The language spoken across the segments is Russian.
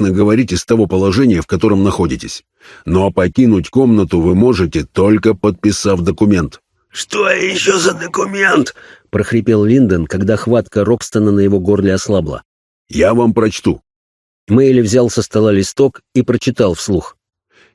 ясно говорить из того положения, в котором находитесь. Но покинуть комнату вы можете, только подписав документ». «Что еще за документ?» — прохрипел Линдон, когда хватка Рокстона на его горле ослабла. «Я вам прочту». Мэйли взял со стола листок и прочитал вслух.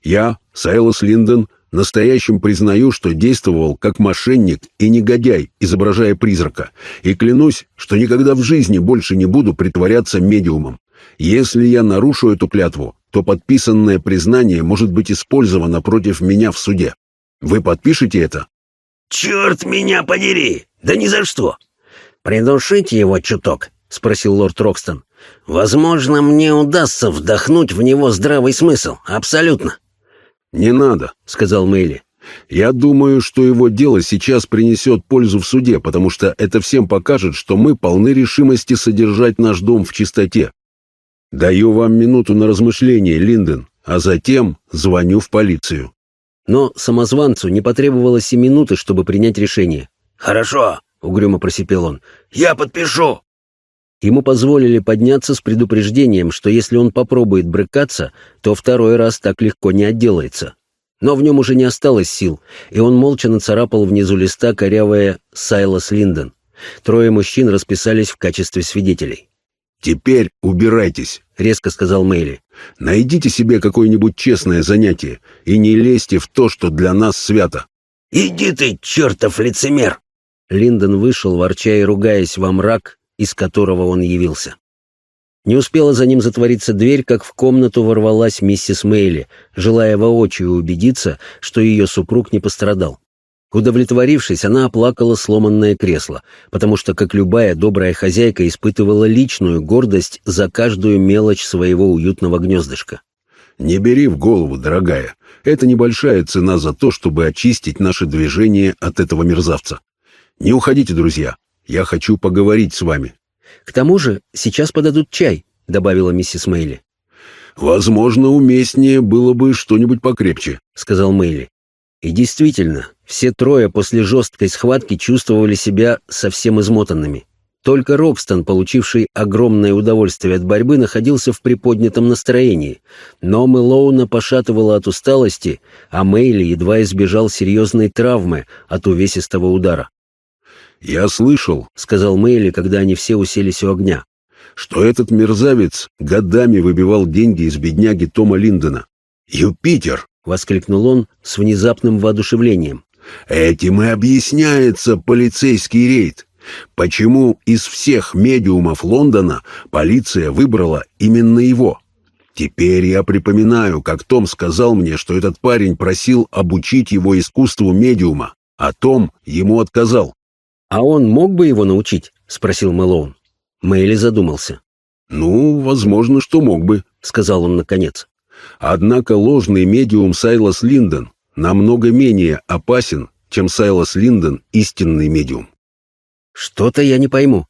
«Я, Сайлос Линдон, настоящим признаю, что действовал как мошенник и негодяй, изображая призрака, и клянусь, что никогда в жизни больше не буду притворяться медиумом. Если я нарушу эту клятву, то подписанное признание может быть использовано против меня в суде. Вы подпишете это?» «Черт меня подери! Да ни за что!» «Придушите его чуток», — спросил лорд Рокстон. «Возможно, мне удастся вдохнуть в него здравый смысл. Абсолютно». «Не надо», — сказал Мэйли. «Я думаю, что его дело сейчас принесет пользу в суде, потому что это всем покажет, что мы полны решимости содержать наш дом в чистоте. Даю вам минуту на размышление, Линден, а затем звоню в полицию». Но самозванцу не потребовалось и минуты, чтобы принять решение. «Хорошо», — угрюмо просипел он. «Я подпишу». Ему позволили подняться с предупреждением, что если он попробует брыкаться, то второй раз так легко не отделается. Но в нем уже не осталось сил, и он молча нацарапал внизу листа корявое «Сайлас Линдон». Трое мужчин расписались в качестве свидетелей. «Теперь убирайтесь», — резко сказал Мэйли. «Найдите себе какое-нибудь честное занятие и не лезьте в то, что для нас свято». «Иди ты, чертов лицемер!» Линдон вышел, ворча и ругаясь во мрак, из которого он явился. Не успела за ним затвориться дверь, как в комнату ворвалась миссис Мейли, желая воочию убедиться, что ее супруг не пострадал. Удовлетворившись, она оплакала сломанное кресло, потому что, как любая добрая хозяйка, испытывала личную гордость за каждую мелочь своего уютного гнездышка. «Не бери в голову, дорогая. Это небольшая цена за то, чтобы очистить наше движение от этого мерзавца. Не уходите, друзья. Я хочу поговорить с вами». «К тому же сейчас подадут чай», — добавила миссис Мейли. «Возможно, уместнее было бы что-нибудь покрепче», — сказал Мейли. И действительно, все трое после жесткой схватки чувствовали себя совсем измотанными. Только Рокстон, получивший огромное удовольствие от борьбы, находился в приподнятом настроении, но Мэлоуна пошатывала от усталости, а Мэйли едва избежал серьезной травмы от увесистого удара. «Я слышал», — сказал Мэйли, когда они все уселись у огня, «что этот мерзавец годами выбивал деньги из бедняги Тома Линдона. Юпитер!» — воскликнул он с внезапным воодушевлением. «Этим и объясняется полицейский рейд. Почему из всех медиумов Лондона полиция выбрала именно его? Теперь я припоминаю, как Том сказал мне, что этот парень просил обучить его искусству медиума, а Том ему отказал. «А он мог бы его научить?» — спросил Мэлоун. Мэйли задумался. «Ну, возможно, что мог бы», — сказал он наконец. «Однако ложный медиум Сайлас Линдон намного менее опасен, чем Сайлас Линдон истинный медиум». «Что-то я не пойму».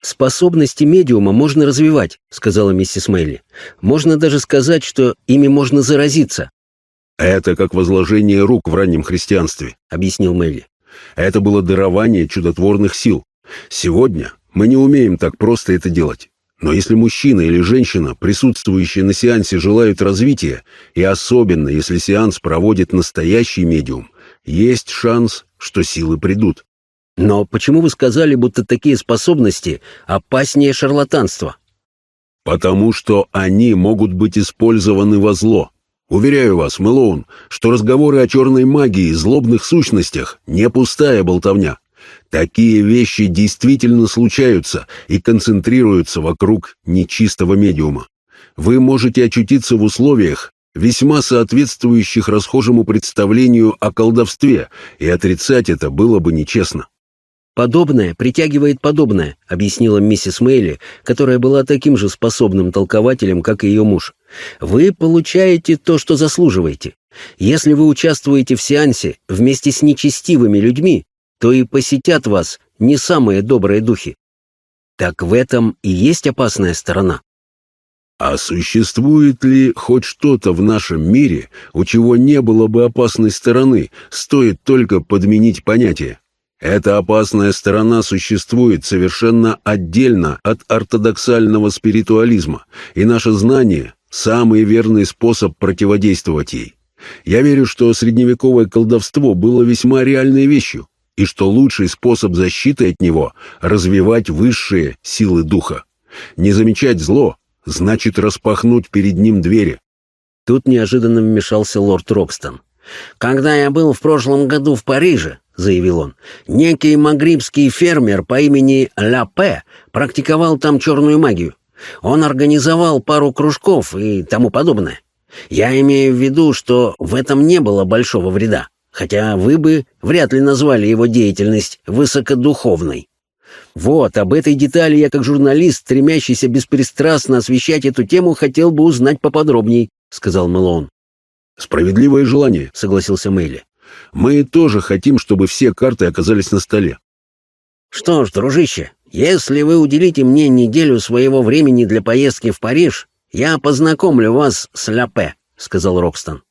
«Способности медиума можно развивать», — сказала миссис Мэйли. «Можно даже сказать, что ими можно заразиться». «Это как возложение рук в раннем христианстве», — объяснил Мэйли. Это было дарование чудотворных сил. Сегодня мы не умеем так просто это делать. Но если мужчина или женщина, присутствующие на сеансе, желают развития, и особенно если сеанс проводит настоящий медиум, есть шанс, что силы придут. Но почему вы сказали, будто такие способности опаснее шарлатанства? Потому что они могут быть использованы во зло. Уверяю вас, Мэлоун, что разговоры о черной магии и злобных сущностях — не пустая болтовня. Такие вещи действительно случаются и концентрируются вокруг нечистого медиума. Вы можете очутиться в условиях, весьма соответствующих расхожему представлению о колдовстве, и отрицать это было бы нечестно. «Подобное притягивает подобное», — объяснила миссис Мейли, которая была таким же способным толкователем, как и ее муж. «Вы получаете то, что заслуживаете. Если вы участвуете в сеансе вместе с нечестивыми людьми, то и посетят вас не самые добрые духи. Так в этом и есть опасная сторона». А существует ли хоть что-то в нашем мире, у чего не было бы опасной стороны, стоит только подменить понятие? Эта опасная сторона существует совершенно отдельно от ортодоксального спиритуализма, и наше знание — самый верный способ противодействовать ей. Я верю, что средневековое колдовство было весьма реальной вещью, и что лучший способ защиты от него — развивать высшие силы духа. Не замечать зло — значит распахнуть перед ним двери. Тут неожиданно вмешался лорд Рокстон. «Когда я был в прошлом году в Париже, — заявил он, — некий магрибский фермер по имени Ляпе практиковал там черную магию. Он организовал пару кружков и тому подобное. Я имею в виду, что в этом не было большого вреда, хотя вы бы вряд ли назвали его деятельность высокодуховной. Вот, об этой детали я как журналист, стремящийся беспристрастно освещать эту тему, хотел бы узнать поподробней, — сказал Мэлоун. «Справедливое желание», — согласился Мэйли. «Мы тоже хотим, чтобы все карты оказались на столе». «Что ж, дружище, если вы уделите мне неделю своего времени для поездки в Париж, я познакомлю вас с Ляпе», — сказал Рокстон.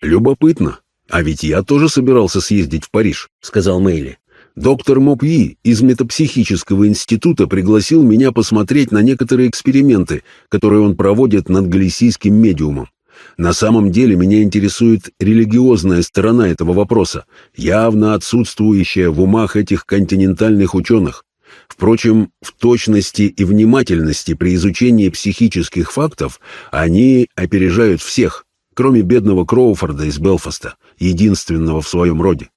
«Любопытно. А ведь я тоже собирался съездить в Париж», — сказал Мэйли. «Доктор Мопьи из метапсихического института пригласил меня посмотреть на некоторые эксперименты, которые он проводит над галисийским медиумом. На самом деле меня интересует религиозная сторона этого вопроса, явно отсутствующая в умах этих континентальных ученых. Впрочем, в точности и внимательности при изучении психических фактов они опережают всех, кроме бедного Кроуфорда из Белфаста, единственного в своем роде.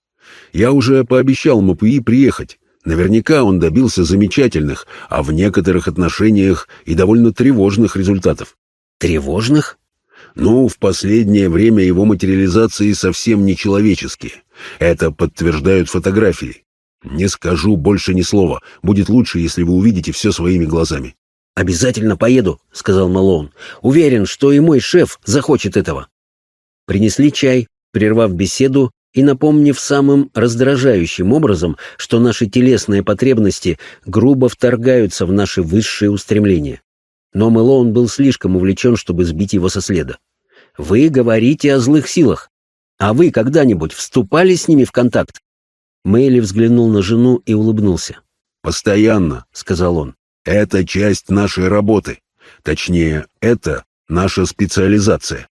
Я уже пообещал Мапуи приехать. Наверняка он добился замечательных, а в некоторых отношениях и довольно тревожных результатов. Тревожных? Ну, в последнее время его материализации совсем нечеловеческие. Это подтверждают фотографии. Не скажу больше ни слова. Будет лучше, если вы увидите все своими глазами. «Обязательно поеду», — сказал Малоун. «Уверен, что и мой шеф захочет этого». Принесли чай, прервав беседу и напомнив самым раздражающим образом, что наши телесные потребности грубо вторгаются в наши высшие устремления. Но Мэлоун был слишком увлечен, чтобы сбить его со следа. «Вы говорите о злых силах. А вы когда-нибудь вступали с ними в контакт?» Мэйли взглянул на жену и улыбнулся. «Постоянно», — сказал он. «Это часть нашей работы. Точнее, это наша специализация».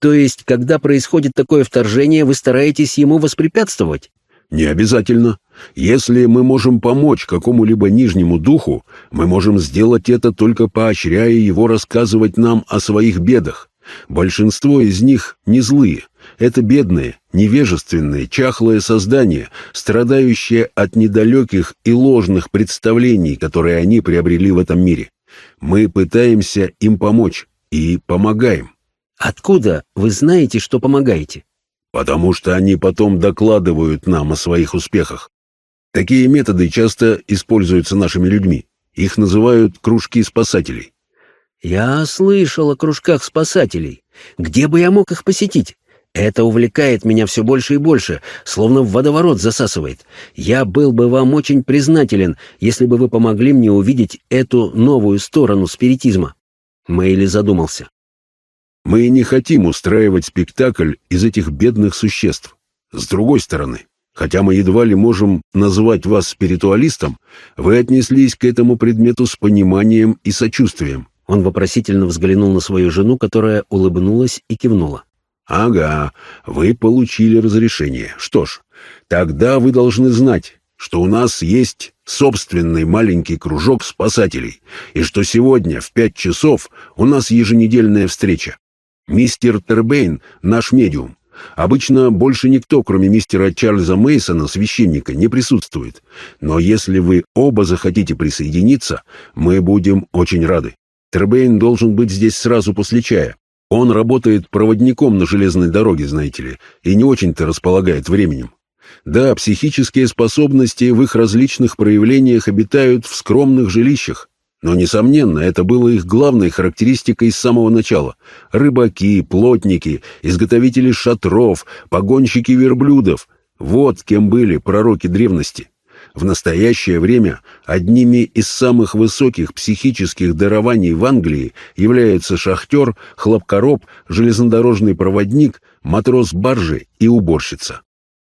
«То есть, когда происходит такое вторжение, вы стараетесь ему воспрепятствовать?» «Не обязательно. Если мы можем помочь какому-либо нижнему духу, мы можем сделать это только поощряя его рассказывать нам о своих бедах. Большинство из них не злые. Это бедные, невежественные, чахлые создания, страдающие от недалеких и ложных представлений, которые они приобрели в этом мире. Мы пытаемся им помочь и помогаем. Откуда вы знаете, что помогаете? Потому что они потом докладывают нам о своих успехах. Такие методы часто используются нашими людьми. Их называют кружки спасателей. Я слышал о кружках спасателей. Где бы я мог их посетить? Это увлекает меня все больше и больше, словно в водоворот засасывает. Я был бы вам очень признателен, если бы вы помогли мне увидеть эту новую сторону спиритизма. Мэйли задумался. Мы не хотим устраивать спектакль из этих бедных существ. С другой стороны, Хотя мы едва ли можем назвать вас спиритуалистом, вы отнеслись к этому предмету с пониманием и сочувствием. Он вопросительно взглянул на свою жену, которая улыбнулась и кивнула. «Ага, вы получили разрешение. Что ж, тогда вы должны знать, что у нас есть собственный маленький кружок спасателей, и что сегодня в пять часов у нас еженедельная встреча. Мистер Тербейн — наш медиум. Обычно больше никто, кроме мистера Чарльза Мейсона, священника, не присутствует. Но если вы оба захотите присоединиться, мы будем очень рады. Тербейн должен быть здесь сразу после чая. Он работает проводником на железной дороге, знаете ли, и не очень-то располагает временем. Да, психические способности в их различных проявлениях обитают в скромных жилищах, но, несомненно, это было их главной характеристикой с самого начала. Рыбаки, плотники, изготовители шатров, погонщики верблюдов — вот кем были пророки древности. В настоящее время одними из самых высоких психических дарований в Англии являются шахтер, хлопкороб, железнодорожный проводник, матрос баржи и уборщица.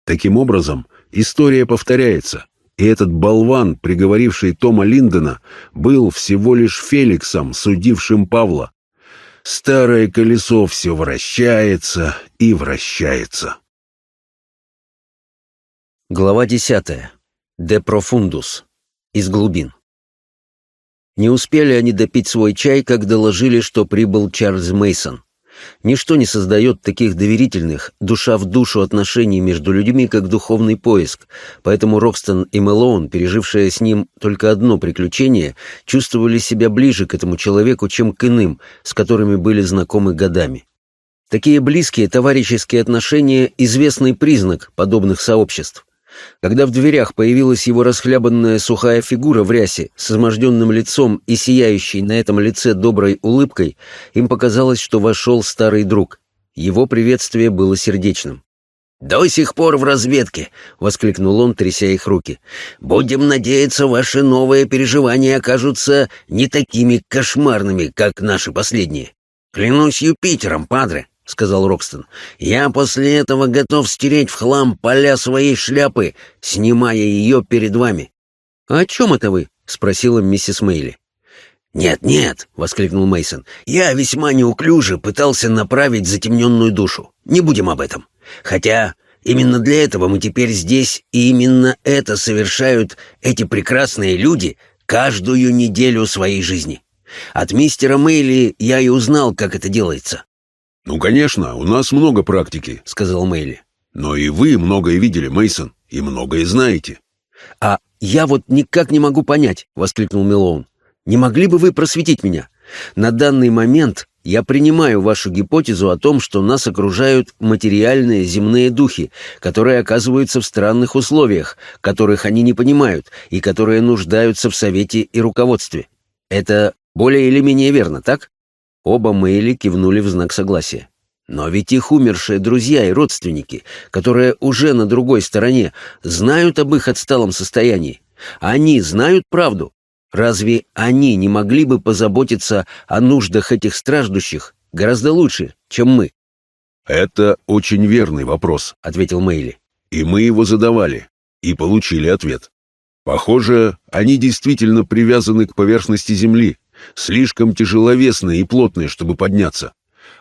Таким образом, история повторяется — и этот болван, приговоривший Тома Линдона, был всего лишь Феликсом, судившим Павла. Старое колесо все вращается и вращается. Глава десятая. Де профундус. Из глубин. Не успели они допить свой чай, как доложили, что прибыл Чарльз Мейсон. Ничто не создает таких доверительных, душа в душу отношений между людьми, как духовный поиск, поэтому Рокстон и Мэлоун, пережившие с ним только одно приключение, чувствовали себя ближе к этому человеку, чем к иным, с которыми были знакомы годами. Такие близкие товарищеские отношения – известный признак подобных сообществ. Когда в дверях появилась его расхлябанная сухая фигура в рясе с изможденным лицом и сияющей на этом лице доброй улыбкой, им показалось, что вошел старый друг. Его приветствие было сердечным. «До сих пор в разведке!» — воскликнул он, тряся их руки. «Будем надеяться, ваши новые переживания окажутся не такими кошмарными, как наши последние. Клянусь Юпитером, падре, — сказал Рокстон. «Я после этого готов стереть в хлам поля своей шляпы, снимая ее перед вами». «А «О чем это вы?» — спросила миссис Мейли. «Нет, нет!» — воскликнул Мейсон. «Я весьма неуклюже пытался направить затемненную душу. Не будем об этом. Хотя именно для этого мы теперь здесь, и именно это совершают эти прекрасные люди каждую неделю своей жизни. От мистера Мейли я и узнал, как это делается. «Ну, конечно, у нас много практики», — сказал Мэйли. «Но и вы многое видели, Мейсон, и многое знаете». «А я вот никак не могу понять», — воскликнул Милоун. «Не могли бы вы просветить меня? На данный момент я принимаю вашу гипотезу о том, что нас окружают материальные земные духи, которые оказываются в странных условиях, которых они не понимают и которые нуждаются в совете и руководстве. Это более или менее верно, так?» Оба Мэйли кивнули в знак согласия. Но ведь их умершие друзья и родственники, которые уже на другой стороне, знают об их отсталом состоянии. Они знают правду. Разве они не могли бы позаботиться о нуждах этих страждущих гораздо лучше, чем мы? «Это очень верный вопрос», — ответил Мэйли. «И мы его задавали, и получили ответ. Похоже, они действительно привязаны к поверхности Земли, слишком тяжеловесные и плотные, чтобы подняться.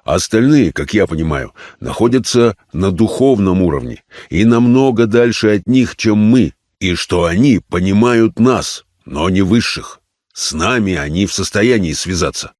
А остальные, как я понимаю, находятся на духовном уровне и намного дальше от них, чем мы, и что они понимают нас, но не высших. С нами они в состоянии связаться.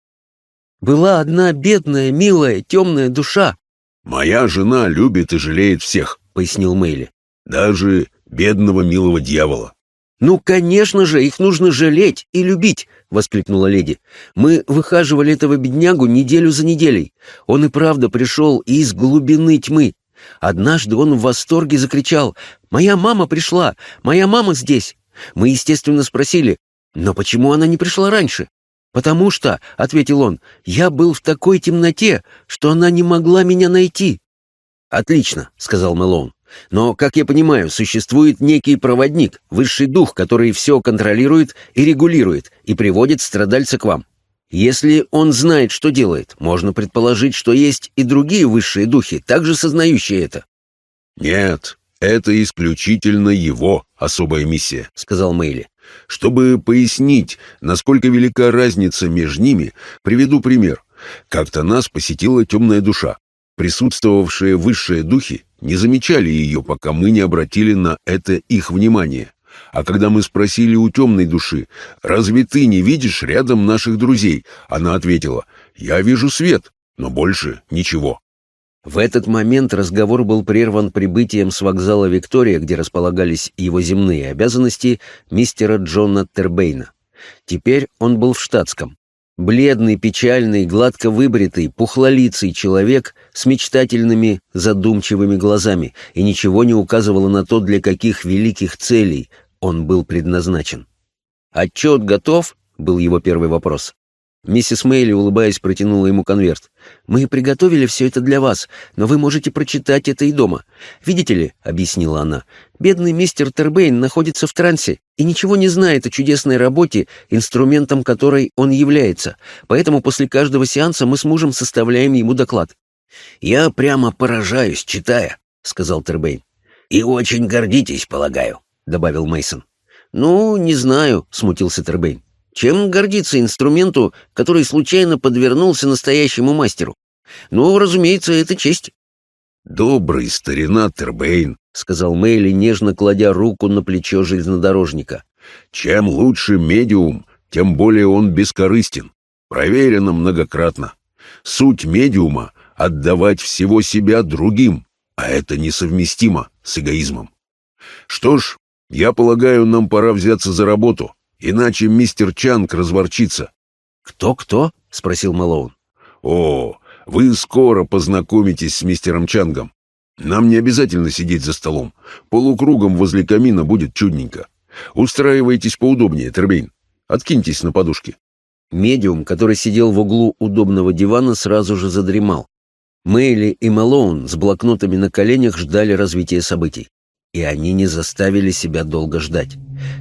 Была одна бедная, милая, темная душа. «Моя жена любит и жалеет всех», — пояснил Мэйли. «Даже бедного милого дьявола». «Ну, конечно же, их нужно жалеть и любить», — воскликнула леди. «Мы выхаживали этого беднягу неделю за неделей. Он и правда пришел из глубины тьмы. Однажды он в восторге закричал «Моя мама пришла! Моя мама здесь!» Мы, естественно, спросили «Но почему она не пришла раньше?» «Потому что», — ответил он, — «я был в такой темноте, что она не могла меня найти». «Отлично», — сказал Мэлоун. Но, как я понимаю, существует некий проводник, высший дух, который все контролирует и регулирует, и приводит страдальца к вам. Если он знает, что делает, можно предположить, что есть и другие высшие духи, также сознающие это. «Нет, это исключительно его особая миссия», — сказал Мэйли. «Чтобы пояснить, насколько велика разница между ними, приведу пример. Как-то нас посетила темная душа. Присутствовавшие высшие духи не замечали ее, пока мы не обратили на это их внимание. А когда мы спросили у темной души, «Разве ты не видишь рядом наших друзей?» Она ответила, «Я вижу свет, но больше ничего». В этот момент разговор был прерван прибытием с вокзала Виктория, где располагались его земные обязанности, мистера Джона Тербейна. Теперь он был в штатском. Бледный, печальный, гладко выбритый, пухлолицый человек с мечтательными, задумчивыми глазами, и ничего не указывало на то, для каких великих целей он был предназначен. «Отчет готов?» — был его первый вопрос. Миссис Мейли, улыбаясь, протянула ему конверт. «Мы приготовили все это для вас, но вы можете прочитать это и дома. Видите ли, — объяснила она, — бедный мистер Тербейн находится в трансе и ничего не знает о чудесной работе, инструментом которой он является, поэтому после каждого сеанса мы с мужем составляем ему доклад». «Я прямо поражаюсь, читая», — сказал Тербейн. «И очень гордитесь, полагаю», — добавил Мейсон. «Ну, не знаю», — смутился Тербейн. Чем гордиться инструменту, который случайно подвернулся настоящему мастеру? Ну, разумеется, это честь. «Добрый старина Тербейн», — сказал Мэйли, нежно кладя руку на плечо железнодорожника. «Чем лучше медиум, тем более он бескорыстен. Проверено многократно. Суть медиума — отдавать всего себя другим, а это несовместимо с эгоизмом. Что ж, я полагаю, нам пора взяться за работу, иначе мистер Чанг разворчится. «Кто-кто?» — спросил Мэлоун. «О, вы скоро познакомитесь с мистером Чангом. Нам не обязательно сидеть за столом. Полукругом возле камина будет чудненько. Устраивайтесь поудобнее, Тербейн. Откиньтесь на подушки». Медиум, который сидел в углу удобного дивана, сразу же задремал. Мэйли и Мэлоун с блокнотами на коленях ждали развития событий. И они не заставили себя долго ждать.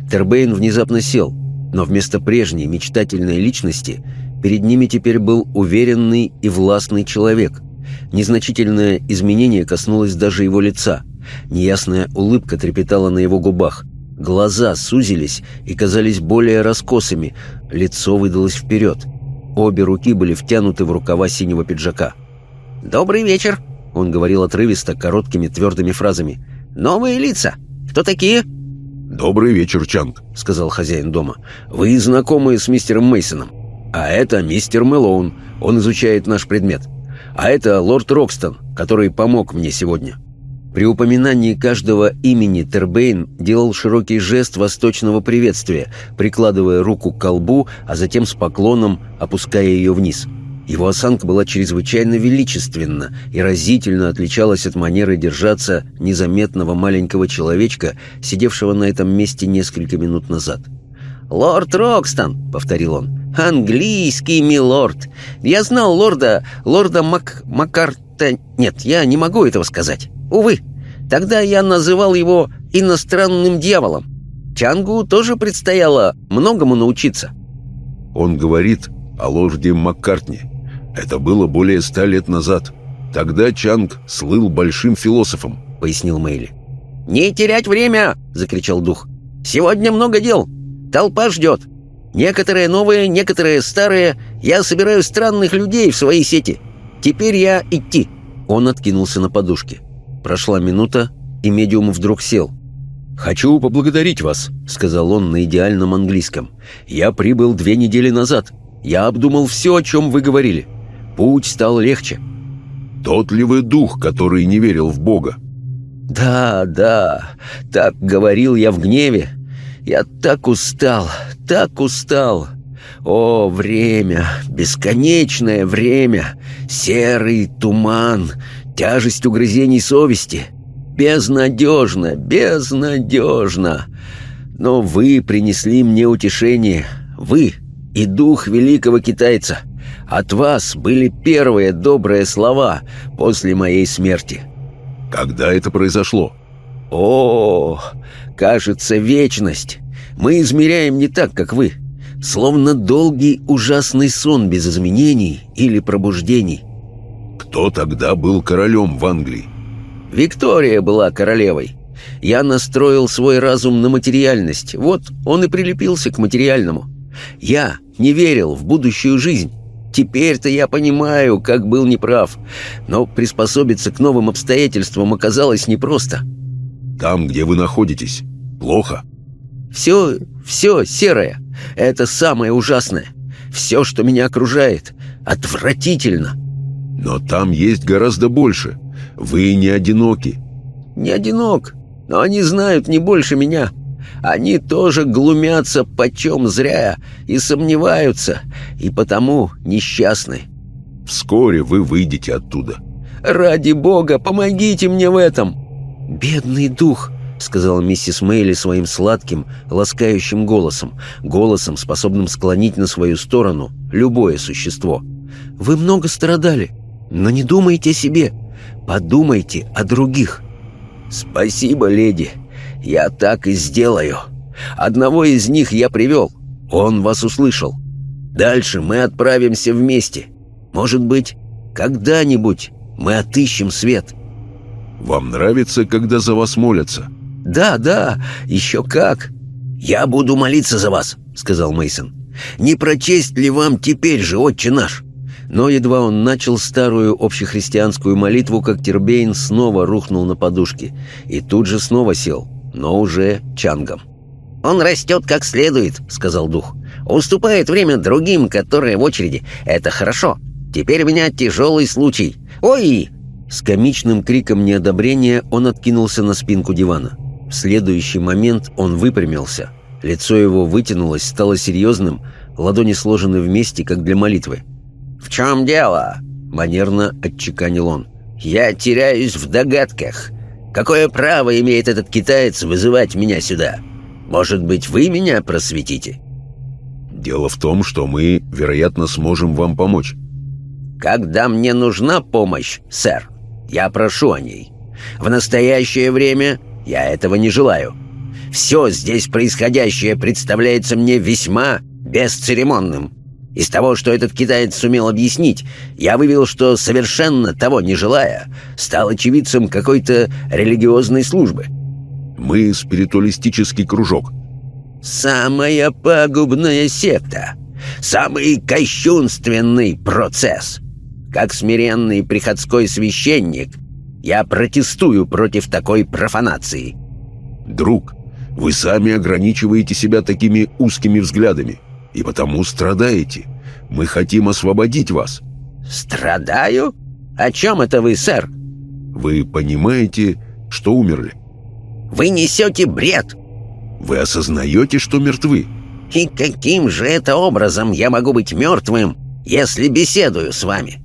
Тербейн внезапно сел, но вместо прежней мечтательной личности перед ними теперь был уверенный и властный человек. Незначительное изменение коснулось даже его лица. Неясная улыбка трепетала на его губах. Глаза сузились и казались более раскосыми, лицо выдалось вперед. Обе руки были втянуты в рукава синего пиджака. «Добрый вечер», — он говорил отрывисто, короткими твердыми фразами. «Новые лица. Кто такие?» «Добрый вечер, Чанг», — сказал хозяин дома. «Вы знакомы с мистером Мейсоном. А это мистер Мэлоун. Он изучает наш предмет. А это лорд Рокстон, который помог мне сегодня». При упоминании каждого имени Тербейн делал широкий жест восточного приветствия, прикладывая руку к колбу, а затем с поклоном опуская ее вниз. Его осанка была чрезвычайно величественна и разительно отличалась от манеры держаться незаметного маленького человечка, сидевшего на этом месте несколько минут назад. «Лорд Рокстон», — повторил он, — «английский милорд. Я знал лорда, лорда Мак... Макарта... Нет, я не могу этого сказать. Увы, тогда я называл его иностранным дьяволом. Чангу тоже предстояло многому научиться». «Он говорит о лорде Маккартни», это было более ста лет назад. Тогда Чанг слыл большим философом», — пояснил Мэйли. «Не терять время!» — закричал дух. «Сегодня много дел. Толпа ждет. Некоторые новые, некоторые старые. Я собираю странных людей в свои сети. Теперь я идти». Он откинулся на подушке. Прошла минута, и медиум вдруг сел. «Хочу поблагодарить вас», — сказал он на идеальном английском. «Я прибыл две недели назад. Я обдумал все, о чем вы говорили. Путь стал легче. Тот ли вы дух, который не верил в Бога? Да, да, так говорил я в гневе. Я так устал, так устал. О, время, бесконечное время, серый туман, тяжесть угрызений совести. Безнадежно, безнадежно. Но вы принесли мне утешение, вы и дух великого китайца — от вас были первые добрые слова после моей смерти». «Когда это произошло?» «О, кажется, вечность. Мы измеряем не так, как вы. Словно долгий ужасный сон без изменений или пробуждений». «Кто тогда был королем в Англии?» «Виктория была королевой. Я настроил свой разум на материальность. Вот он и прилепился к материальному. Я не верил в будущую жизнь». Теперь-то я понимаю, как был неправ. Но приспособиться к новым обстоятельствам оказалось непросто. Там, где вы находитесь, плохо? Все, все серое. Это самое ужасное. Все, что меня окружает, отвратительно. Но там есть гораздо больше. Вы не одиноки. Не одинок, но они знают не больше меня. Они тоже глумятся почем зря и сомневаются, и потому несчастны. Вскоре вы выйдете оттуда. Ради бога, помогите мне в этом. Бедный дух, сказала миссис Мейли своим сладким, ласкающим голосом, голосом, способным склонить на свою сторону любое существо. Вы много страдали, но не думайте о себе, подумайте о других. Спасибо, леди, я так и сделаю. Одного из них я привел. Он вас услышал. Дальше мы отправимся вместе. Может быть, когда-нибудь мы отыщем свет. Вам нравится, когда за вас молятся? Да, да, еще как. Я буду молиться за вас, сказал Мейсон. Не прочесть ли вам теперь же, отче наш?» Но едва он начал старую общехристианскую молитву, как Тербейн снова рухнул на подушки и тут же снова сел, но уже чангом. «Он растет как следует», — сказал дух. «Уступает время другим, которые в очереди. Это хорошо. Теперь у меня тяжелый случай. Ой!» С комичным криком неодобрения он откинулся на спинку дивана. В следующий момент он выпрямился. Лицо его вытянулось, стало серьезным, ладони сложены вместе, как для молитвы. «В чем дело?» — манерно отчеканил он. «Я теряюсь в догадках. Какое право имеет этот китаец вызывать меня сюда? Может быть, вы меня просветите?» «Дело в том, что мы, вероятно, сможем вам помочь». «Когда мне нужна помощь, сэр, я прошу о ней. В настоящее время я этого не желаю. Все здесь происходящее представляется мне весьма бесцеремонным. Из того, что этот китаец сумел объяснить, я вывел, что, совершенно того не желая, стал очевидцем какой-то религиозной службы. Мы спиритуалистический кружок. Самая пагубная секта. Самый кощунственный процесс. Как смиренный приходской священник, я протестую против такой профанации. Друг, вы сами ограничиваете себя такими узкими взглядами и потому страдаете. Мы хотим освободить вас». «Страдаю? О чем это вы, сэр?» «Вы понимаете, что умерли?» «Вы несете бред!» «Вы осознаете, что мертвы?» «И каким же это образом я могу быть мертвым, если беседую с вами?»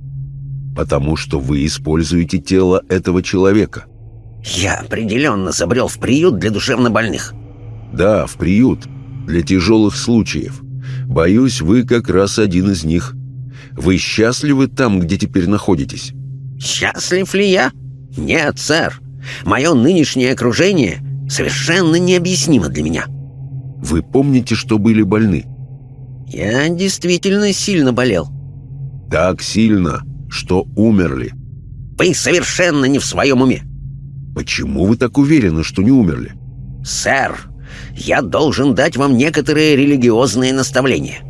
«Потому что вы используете тело этого человека». «Я определенно забрел в приют для душевнобольных». «Да, в приют. Для тяжелых случаев. Боюсь, вы как раз один из них. Вы счастливы там, где теперь находитесь?» «Счастлив ли я? Нет, сэр. Мое нынешнее окружение совершенно необъяснимо для меня». «Вы помните, что были больны?» «Я действительно сильно болел». «Так сильно, что умерли». «Вы совершенно не в своем уме». «Почему вы так уверены, что не умерли?» «Сэр, я должен дать вам некоторые религиозные наставления.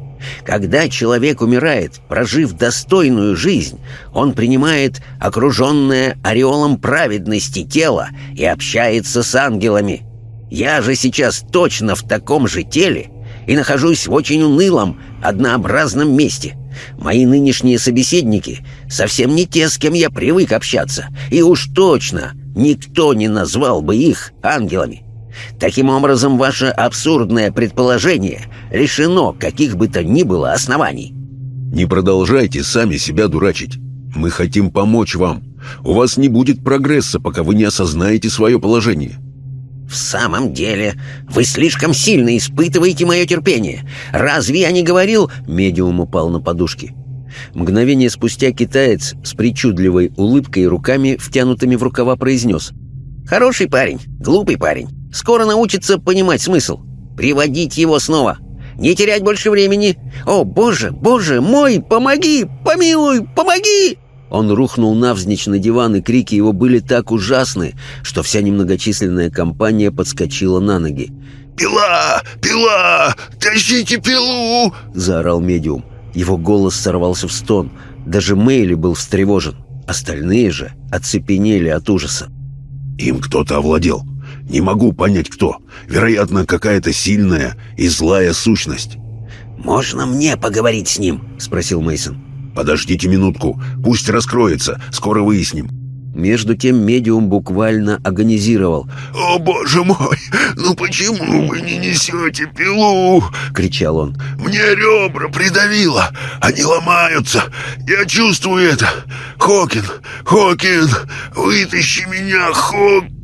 Когда человек умирает, прожив достойную жизнь, он принимает окруженное ореолом праведности тело и общается с ангелами. Я же сейчас точно в таком же теле и нахожусь в очень унылом, однообразном месте. Мои нынешние собеседники совсем не те, с кем я привык общаться, и уж точно никто не назвал бы их ангелами. Таким образом, ваше абсурдное предположение лишено каких бы то ни было оснований. Не продолжайте сами себя дурачить. Мы хотим помочь вам. У вас не будет прогресса, пока вы не осознаете свое положение. В самом деле, вы слишком сильно испытываете мое терпение. Разве я не говорил...» Медиум упал на подушки. Мгновение спустя китаец с причудливой улыбкой и руками, втянутыми в рукава, произнес. «Хороший парень, глупый парень. Скоро научится понимать смысл. Приводить его снова. Не терять больше времени. О, боже, боже мой, помоги, помилуй, помоги!» Он рухнул навзничь на диван, и крики его были так ужасны, что вся немногочисленная компания подскочила на ноги. «Пила! Пила! Тащите пилу!» — заорал медиум. Его голос сорвался в стон. Даже Мэйли был встревожен. Остальные же оцепенели от ужаса. «Им кто-то овладел. Не могу понять, кто. Вероятно, какая-то сильная и злая сущность». «Можно мне поговорить с ним?» — спросил Мейсон. «Подождите минутку, пусть раскроется, скоро выясним». Между тем медиум буквально агонизировал. «О, боже мой, ну почему вы не несете пилу?» — кричал он. «Мне ребра придавило, они ломаются, я чувствую это. Хокин, Хокин, вытащи меня, Хокин,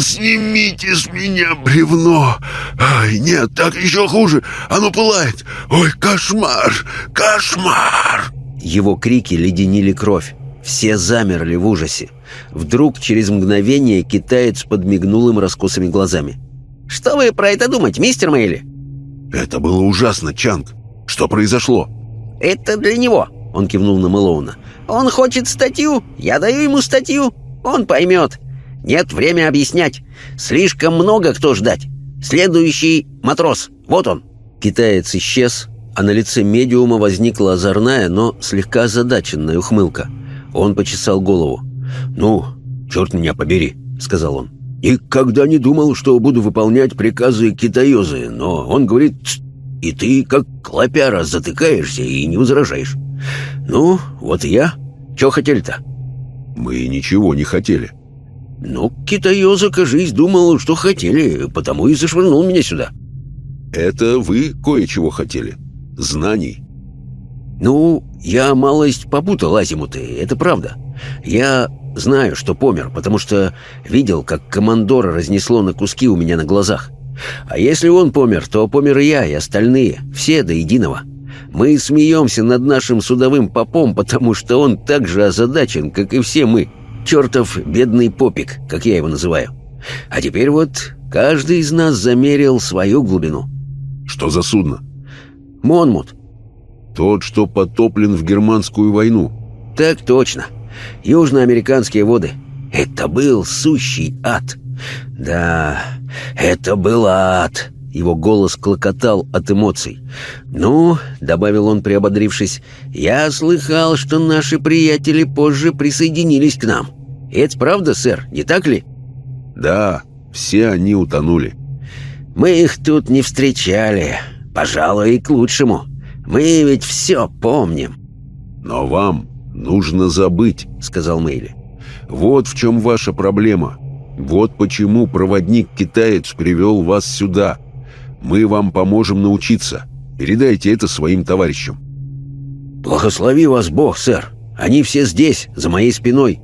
снимите с меня бревно. Ай, нет, так еще хуже, оно пылает. Ой, кошмар, кошмар!» Его крики леденили кровь. Все замерли в ужасе. Вдруг, через мгновение, китаец подмигнул им раскосыми глазами. «Что вы про это думаете, мистер Мэйли?» «Это было ужасно, Чанг. Что произошло?» «Это для него», — он кивнул на Мэлоуна. «Он хочет статью, я даю ему статью, он поймет. Нет время объяснять. Слишком много кто ждать. Следующий матрос, вот он». Китаец исчез, а на лице медиума возникла озорная, но слегка озадаченная ухмылка. Он почесал голову. «Ну, черт меня побери», — сказал он. «Никогда не думал, что буду выполнять приказы китаёзы, но он говорит, и ты, как клопяра, затыкаешься и не возражаешь. Ну, вот я. Чё хотели-то?» «Мы ничего не хотели». «Ну, китаёза, кажись, думал, что хотели, потому и зашвырнул меня сюда». «Это вы кое-чего хотели. Знаний». «Ну, я малость попутал азимуты, это правда. Я знаю, что помер, потому что видел, как командора разнесло на куски у меня на глазах. А если он помер, то помер и я, и остальные, все до единого. Мы смеемся над нашим судовым попом, потому что он так же озадачен, как и все мы. Чертов бедный попик, как я его называю. А теперь вот каждый из нас замерил свою глубину. Что за судно? Монмут. Тот, что потоплен в германскую войну. Так точно. Южноамериканские воды. Это был сущий ад. Да, это был ад. Его голос клокотал от эмоций. «Ну», — добавил он, приободрившись, — «я слыхал, что наши приятели позже присоединились к нам. Это правда, сэр, не так ли?» «Да, все они утонули». «Мы их тут не встречали. Пожалуй, и к лучшему. Мы ведь все помним». «Но вам нужно забыть», — сказал Мэйли. «Вот в чем ваша проблема. Вот почему проводник-китаец привел вас сюда. Мы вам поможем научиться. Передайте это своим товарищам». «Благослови вас Бог, сэр. Они все здесь, за моей спиной».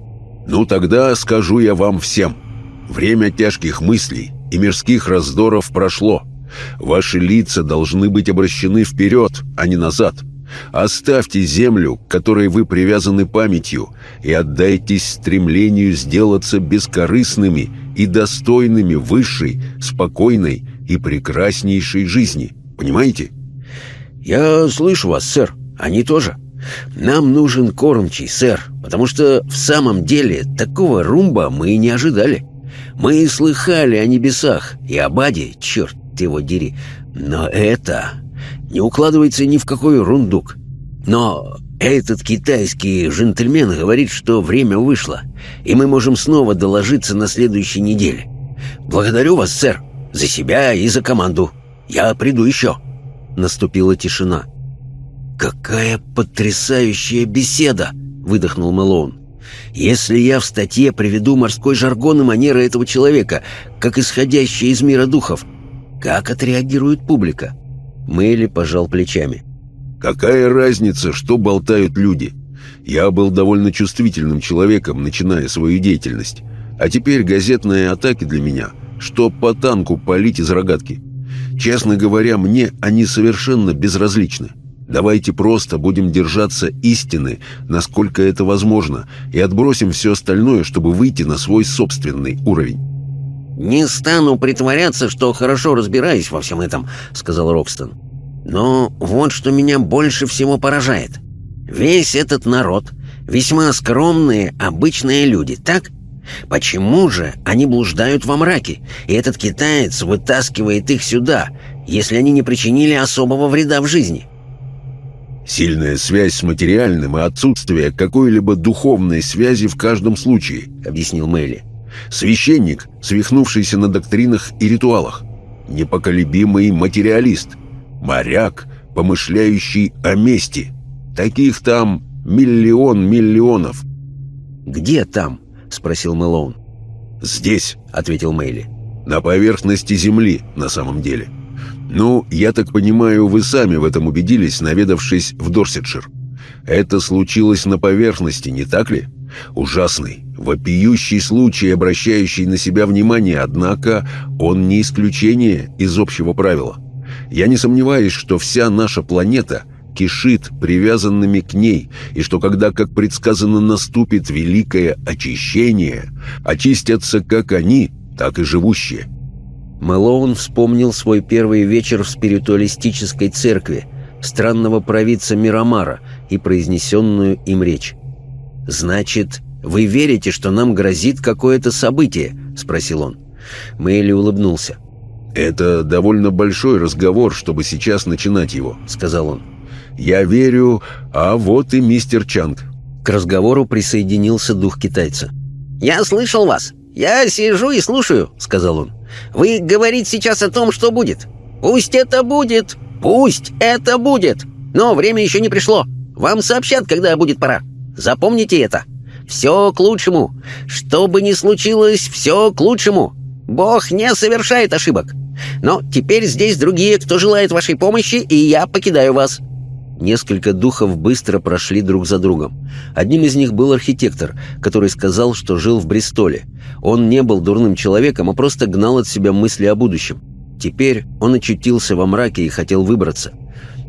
«Ну тогда скажу я вам всем. Время тяжких мыслей и мирских раздоров прошло. Ваши лица должны быть обращены вперед, а не назад. Оставьте землю, к которой вы привязаны памятью, и отдайтесь стремлению сделаться бескорыстными и достойными высшей, спокойной и прекраснейшей жизни. Понимаете? Я слышу вас, сэр. Они тоже. Нам нужен кормчий, сэр, потому что в самом деле такого румба мы не ожидали. Мы слыхали о небесах и об аде, черт его дери, но это не укладывается ни в какой рундук. Но этот китайский джентльмен говорит, что время вышло, и мы можем снова доложиться на следующей неделе. Благодарю вас, сэр, за себя и за команду. Я приду еще». Наступила тишина. «Какая потрясающая беседа!» — выдохнул Мэлоун. «Если я в статье приведу морской жаргон и манеры этого человека, как исходящие из мира духов, как отреагирует публика?» Мэйли пожал плечами. «Какая разница, что болтают люди? Я был довольно чувствительным человеком, начиная свою деятельность. А теперь газетные атаки для меня, что по танку палить из рогатки. Честно говоря, мне они совершенно безразличны. Давайте просто будем держаться истины, насколько это возможно, и отбросим все остальное, чтобы выйти на свой собственный уровень». «Не стану притворяться, что хорошо разбираюсь во всем этом», — сказал Рокстон. «Но вот что меня больше всего поражает. Весь этот народ — весьма скромные, обычные люди, так? Почему же они блуждают во мраке, и этот китаец вытаскивает их сюда, если они не причинили особого вреда в жизни?» «Сильная связь с материальным и отсутствие какой-либо духовной связи в каждом случае», — объяснил Мэйли. Священник, свихнувшийся на доктринах и ритуалах. Непоколебимый материалист. Моряк, помышляющий о мести. Таких там миллион миллионов. «Где там?» — спросил Мэлоун. «Здесь», — ответил Мэйли. «На поверхности Земли, на самом деле. Ну, я так понимаю, вы сами в этом убедились, наведавшись в Дорсетшир. Это случилось на поверхности, не так ли? Ужасный, вопиющий случай, обращающий на себя внимание, однако он не исключение из общего правила. Я не сомневаюсь, что вся наша планета кишит привязанными к ней, и что когда, как предсказано, наступит великое очищение, очистятся как они, так и живущие. Мэлоун вспомнил свой первый вечер в спиритуалистической церкви, странного провидца Мирамара и произнесенную им речь. «Значит, вы верите, что нам грозит какое-то событие?» — спросил он. Мэйли улыбнулся. «Это довольно большой разговор, чтобы сейчас начинать его», — сказал он. «Я верю, а вот и мистер Чанг». К разговору присоединился дух китайца. «Я слышал вас. Я сижу и слушаю», — сказал он. «Вы говорите сейчас о том, что будет. Пусть это будет. Пусть это будет. Но время еще не пришло. Вам сообщат, когда будет пора. Запомните это. Все к лучшему. Что бы ни случилось, все к лучшему. Бог не совершает ошибок. Но теперь здесь другие, кто желает вашей помощи, и я покидаю вас». Несколько духов быстро прошли друг за другом. Одним из них был архитектор, который сказал, что жил в Бристоле. Он не был дурным человеком, а просто гнал от себя мысли о будущем. Теперь он очутился во мраке и хотел выбраться.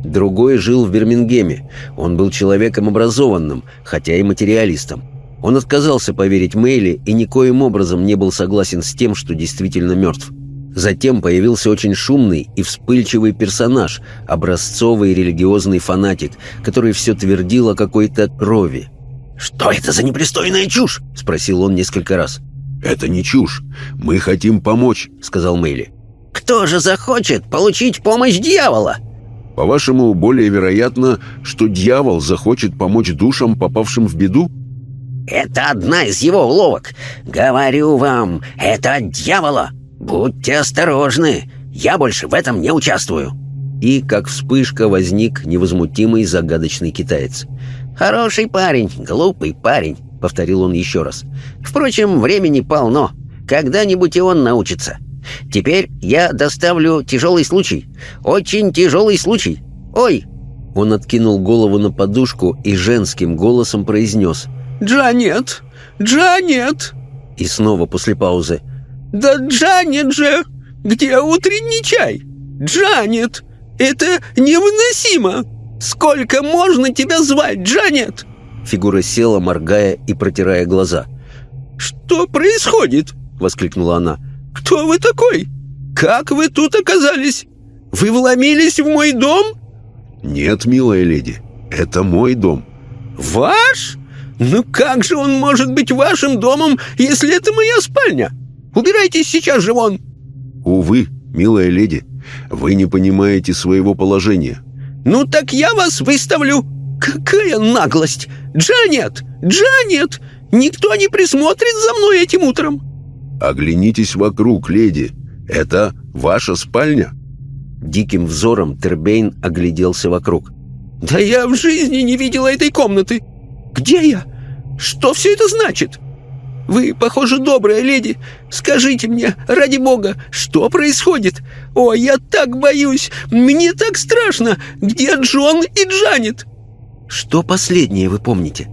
Другой жил в Бирмингеме. Он был человеком образованным, хотя и материалистом. Он отказался поверить Мэйли и никоим образом не был согласен с тем, что действительно мертв. Затем появился очень шумный и вспыльчивый персонаж, образцовый религиозный фанатик, который все твердил о какой-то крови. «Что это за непристойная чушь?» — спросил он несколько раз. «Это не чушь. Мы хотим помочь», — сказал Мэйли. «Кто же захочет получить помощь дьявола?» «По-вашему, более вероятно, что дьявол захочет помочь душам, попавшим в беду?» «Это одна из его уловок. Говорю вам, это от дьявола. Будьте осторожны. Я больше в этом не участвую». И, как вспышка, возник невозмутимый загадочный китаец. «Хороший парень, глупый парень», — повторил он еще раз. «Впрочем, времени полно. Когда-нибудь и он научится. Теперь я доставлю тяжелый случай. Очень тяжелый случай. Ой!» Он откинул голову на подушку и женским голосом произнес — «Джанет! Джанет!» И снова после паузы. «Да Джанет же! Где утренний чай? Джанет! Это невыносимо! Сколько можно тебя звать, Джанет?» Фигура села, моргая и протирая глаза. «Что происходит?» — воскликнула она. «Кто вы такой? Как вы тут оказались? Вы вломились в мой дом?» «Нет, милая леди, это мой дом». «Ваш? «Ну как же он может быть вашим домом, если это моя спальня? Убирайтесь сейчас же вон!» «Увы, милая леди, вы не понимаете своего положения». «Ну так я вас выставлю! Какая наглость! Джанет! Джанет! Никто не присмотрит за мной этим утром!» «Оглянитесь вокруг, леди. Это ваша спальня?» Диким взором Тербейн огляделся вокруг. «Да я в жизни не видела этой комнаты. Где я? Что все это значит? Вы, похоже, добрая леди. Скажите мне, ради бога, что происходит? О, я так боюсь! Мне так страшно! Где Джон и Джанет?» «Что последнее вы помните?»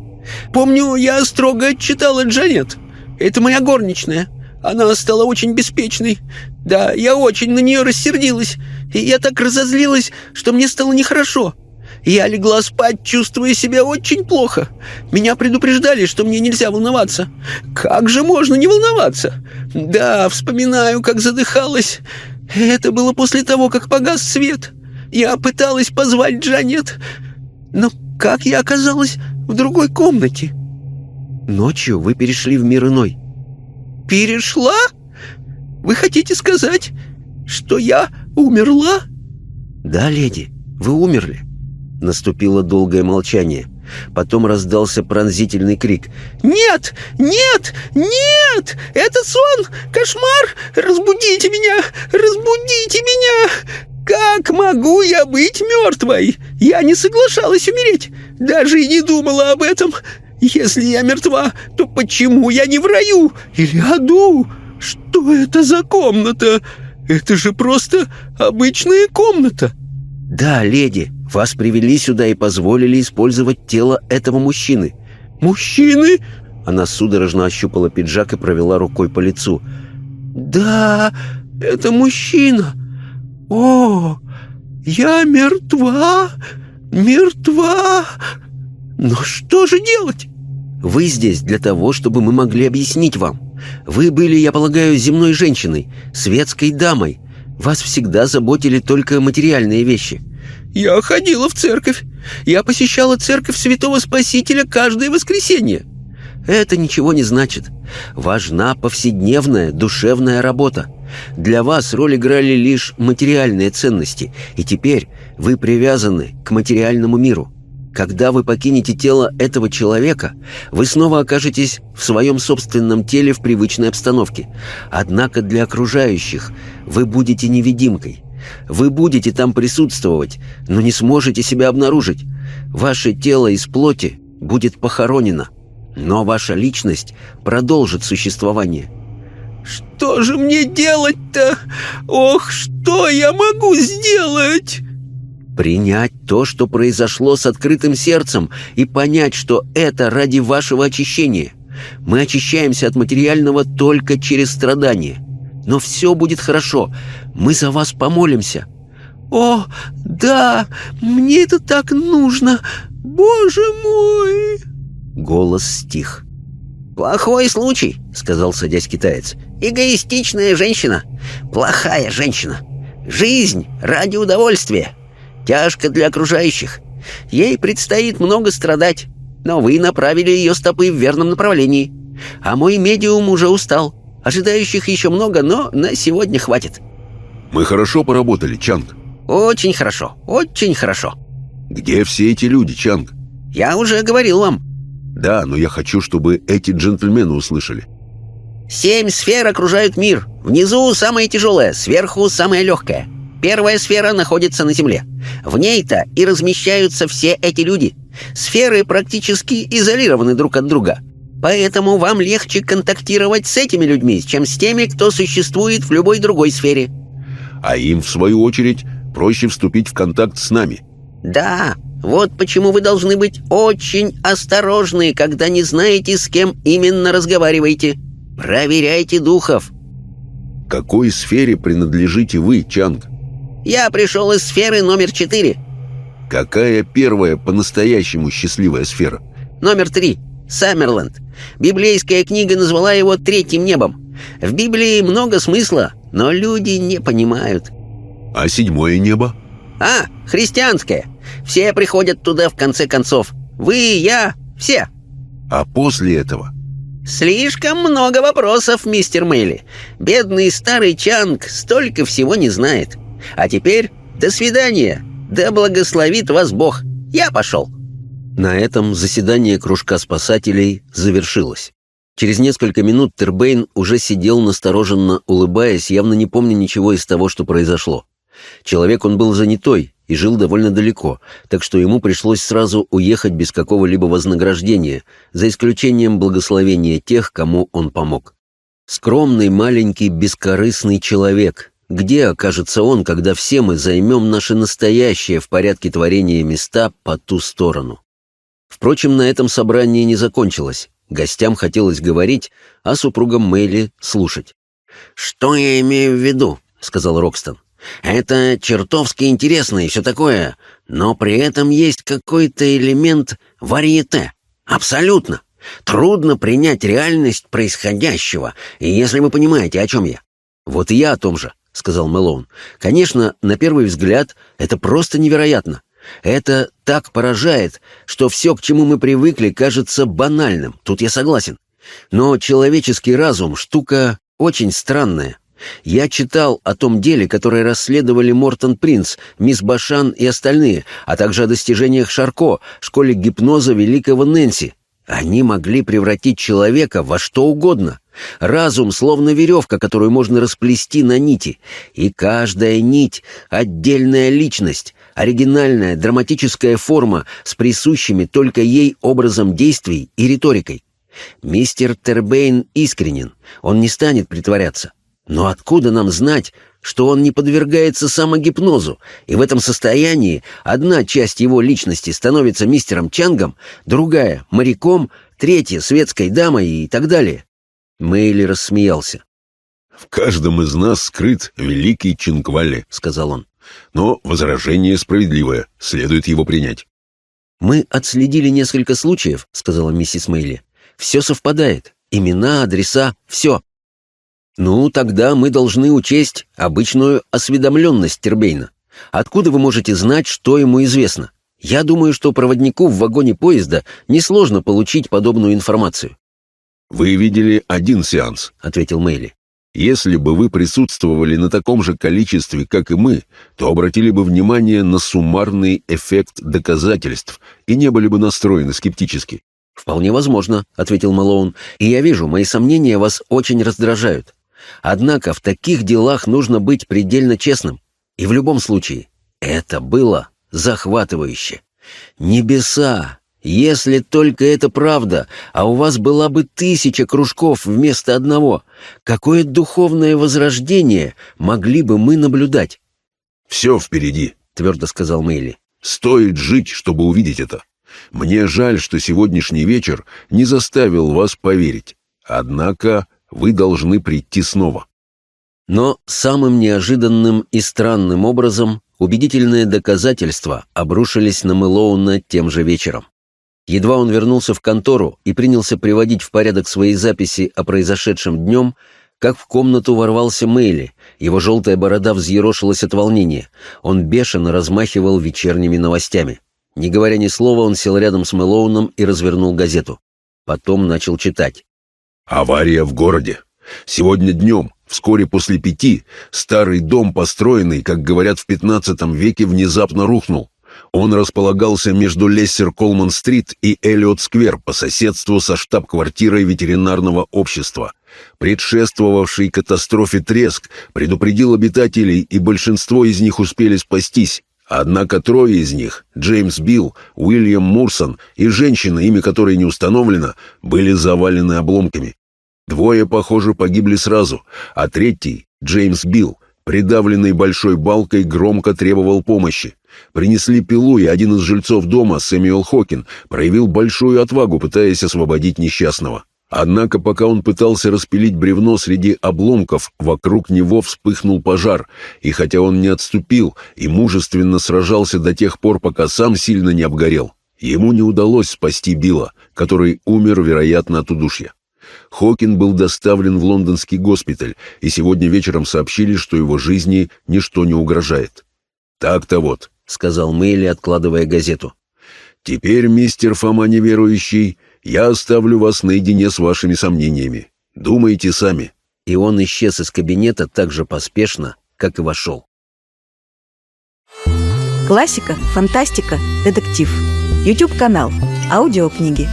«Помню, я строго отчитала Джанет. Это моя горничная. Она стала очень беспечной. Да, я очень на нее рассердилась. И я так разозлилась, что мне стало нехорошо. Я легла спать, чувствуя себя очень плохо. Меня предупреждали, что мне нельзя волноваться. Как же можно не волноваться? Да, вспоминаю, как задыхалась. Это было после того, как погас свет. Я пыталась позвать Джанет, но как я оказалась в другой комнате? Ночью вы перешли в мир иной. Перешла? Вы хотите сказать, что я умерла? Да, леди, вы умерли. Наступило долгое молчание. Потом раздался пронзительный крик. «Нет! Нет! Нет! Это сон! Кошмар! Разбудите меня! Разбудите меня! Как могу я быть мертвой? Я не соглашалась умереть! Даже и не думала об этом! Если я мертва, то почему я не в раю или аду? Что это за комната? Это же просто обычная комната!» «Да, леди, вас привели сюда и позволили использовать тело этого мужчины». «Мужчины?» Она судорожно ощупала пиджак и провела рукой по лицу. «Да, это мужчина. О, я мертва, мертва. Но что же делать?» «Вы здесь для того, чтобы мы могли объяснить вам. Вы были, я полагаю, земной женщиной, светской дамой. Вас всегда заботили только материальные вещи». Я ходила в церковь. Я посещала церковь Святого Спасителя каждое воскресенье. Это ничего не значит. Важна повседневная душевная работа. Для вас роль играли лишь материальные ценности, и теперь вы привязаны к материальному миру. Когда вы покинете тело этого человека, вы снова окажетесь в своем собственном теле в привычной обстановке. Однако для окружающих вы будете невидимкой. Вы будете там присутствовать, но не сможете себя обнаружить. Ваше тело из плоти будет похоронено, но ваша личность продолжит существование. «Что же мне делать-то? Ох, что я могу сделать?» Принять то, что произошло с открытым сердцем, и понять, что это ради вашего очищения. Мы очищаемся от материального только через страдания. Но все будет хорошо. Мы за вас помолимся». «О, да, мне это так нужно! Боже мой!» Голос стих. «Плохой случай», — сказал, садясь китаец. «Эгоистичная женщина. Плохая женщина. Жизнь ради удовольствия. Тяжко для окружающих. Ей предстоит много страдать, но вы направили ее стопы в верном направлении. А мой медиум уже устал. Ожидающих еще много, но на сегодня хватит». «Мы хорошо поработали, Чанг». «Очень хорошо, очень хорошо». «Где все эти люди, Чанг?» «Я уже говорил вам». «Да, но я хочу, чтобы эти джентльмены услышали». «Семь сфер окружают мир. Внизу самая тяжелая, сверху самая легкая. Первая сфера находится на Земле. В ней-то и размещаются все эти люди. Сферы практически изолированы друг от друга. Поэтому вам легче контактировать с этими людьми, чем с теми, кто существует в любой другой сфере. А им, в свою очередь, проще вступить в контакт с нами. Да, вот почему вы должны быть очень осторожны, когда не знаете, с кем именно разговариваете. Проверяйте духов. Какой сфере принадлежите вы, Чанг? Я пришел из сферы номер четыре. Какая первая по-настоящему счастливая сфера? Номер три. Саммерленд. Библейская книга назвала его третьим небом. В Библии много смысла, но люди не понимают. А седьмое небо? А, христианское. Все приходят туда в конце концов. Вы, я, все. А после этого? Слишком много вопросов, мистер Мэйли. Бедный старый Чанг столько всего не знает. А теперь до свидания. Да благословит вас Бог. Я пошел. На этом заседание кружка спасателей завершилось. Через несколько минут Тербейн уже сидел настороженно улыбаясь, явно не помня ничего из того, что произошло. Человек он был занятой и жил довольно далеко, так что ему пришлось сразу уехать без какого-либо вознаграждения, за исключением благословения тех, кому он помог. Скромный, маленький, бескорыстный человек. Где окажется он, когда все мы займем наши настоящие в порядке творения места по ту сторону? Впрочем, на этом собрание не закончилось. Гостям хотелось говорить, а супругам Мэйли слушать. «Что я имею в виду?» — сказал Рокстон. «Это чертовски интересно и все такое, но при этом есть какой-то элемент варьете. Абсолютно. Трудно принять реальность происходящего, если вы понимаете, о чем я». «Вот и я о том же», — сказал Мэлоун. «Конечно, на первый взгляд, это просто невероятно. Это так поражает, что все, к чему мы привыкли, кажется банальным. Тут я согласен. Но человеческий разум — штука очень странная. Я читал о том деле, которое расследовали Мортон Принц, мисс Башан и остальные, а также о достижениях Шарко, школе гипноза великого Нэнси. Они могли превратить человека во что угодно. Разум словно веревка, которую можно расплести на нити. И каждая нить — отдельная личность, оригинальная драматическая форма с присущими только ей образом действий и риторикой. Мистер Тербейн искренен, он не станет притворяться. Но откуда нам знать, что он не подвергается самогипнозу, и в этом состоянии одна часть его личности становится мистером Чангом, другая — моряком, третья — светской дамой и так далее? Мэйли рассмеялся. «В каждом из нас скрыт великий Чингвале», — сказал он. «Но возражение справедливое, следует его принять». «Мы отследили несколько случаев», — сказала миссис Мэйли. «Все совпадает. Имена, адреса — все. «Ну, тогда мы должны учесть обычную осведомленность Тербейна. Откуда вы можете знать, что ему известно? Я думаю, что проводнику в вагоне поезда несложно получить подобную информацию. «Вы видели один сеанс», — ответил Мэйли. «Если бы вы присутствовали на таком же количестве, как и мы, то обратили бы внимание на суммарный эффект доказательств и не были бы настроены скептически». «Вполне возможно», — ответил Мэлоун, «и я вижу, мои сомнения вас очень раздражают. Однако в таких делах нужно быть предельно честным. И в любом случае, это было захватывающе. Небеса! Если только это правда, а у вас была бы тысяча кружков вместо одного, какое духовное возрождение могли бы мы наблюдать? «Все впереди», — твердо сказал Мэйли. «Стоит жить, чтобы увидеть это. Мне жаль, что сегодняшний вечер не заставил вас поверить. Однако вы должны прийти снова». Но самым неожиданным и странным образом убедительные доказательства обрушились на Мэлоуна тем же вечером. Едва он вернулся в контору и принялся приводить в порядок свои записи о произошедшем днем, как в комнату ворвался Мэйли. Его желтая борода взъерошилась от волнения. Он бешено размахивал вечерними новостями. Не говоря ни слова, он сел рядом с Мэлоуном и развернул газету. Потом начал читать. «Авария в городе. Сегодня днем, вскоре после пяти, старый дом, построенный, как говорят, в пятнадцатом веке, внезапно рухнул. Он располагался между Лессер-Колман-стрит и Эллиот-сквер по соседству со штаб-квартирой ветеринарного общества. Предшествовавший катастрофе треск предупредил обитателей, и большинство из них успели спастись. Однако трое из них, Джеймс Билл, Уильям Мурсон и женщина, имя которой не установлено, были завалены обломками. Двое, похоже, погибли сразу, а третий, Джеймс Билл, придавленный большой балкой, громко требовал помощи. Принесли пилу, и один из жильцов дома, Сэмюэл Хокин, проявил большую отвагу, пытаясь освободить несчастного. Однако, пока он пытался распилить бревно среди обломков, вокруг него вспыхнул пожар, и хотя он не отступил и мужественно сражался до тех пор, пока сам сильно не обгорел, ему не удалось спасти Билла, который умер, вероятно, от удушья. Хокин был доставлен в лондонский госпиталь, и сегодня вечером сообщили, что его жизни ничто не угрожает. «Так-то вот», — сказал Мэйли, откладывая газету. «Теперь, мистер Фома неверующий, я оставлю вас наедине с вашими сомнениями. Думайте сами». И он исчез из кабинета так же поспешно, как и вошел. Классика, фантастика, детектив. YouTube-канал. Аудиокниги.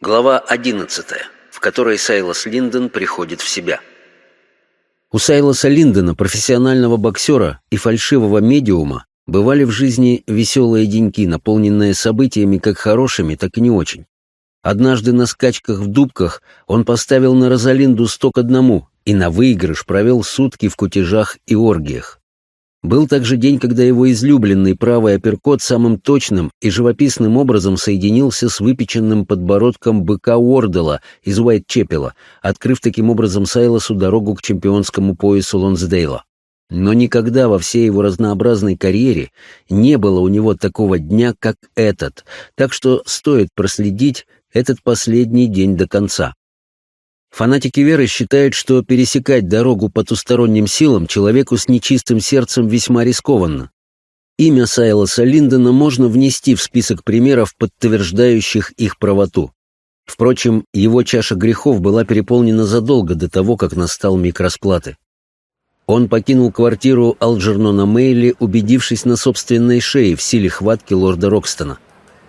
Глава 11, в которой Сайлас Линдон приходит в себя. У Сайласа Линдона, профессионального боксера и фальшивого медиума, бывали в жизни веселые деньки, наполненные событиями как хорошими, так и не очень. Однажды на скачках в Дубках он поставил на Розалинду сто к одному и на выигрыш провел сутки в кутежах и оргиях. Был также день, когда его излюбленный правый апперкот самым точным и живописным образом соединился с выпеченным подбородком быка Уордела из Уайт-Чепела, открыв таким образом Сайлосу дорогу к чемпионскому поясу Лонсдейла. Но никогда во всей его разнообразной карьере не было у него такого дня, как этот, так что стоит проследить этот последний день до конца. Фанатики веры считают, что пересекать дорогу потусторонним силам человеку с нечистым сердцем весьма рискованно. Имя Сайлоса Линдона можно внести в список примеров, подтверждающих их правоту. Впрочем, его чаша грехов была переполнена задолго до того, как настал миг расплаты. Он покинул квартиру Алджернона Мейли, убедившись на собственной шее в силе хватки лорда Рокстона.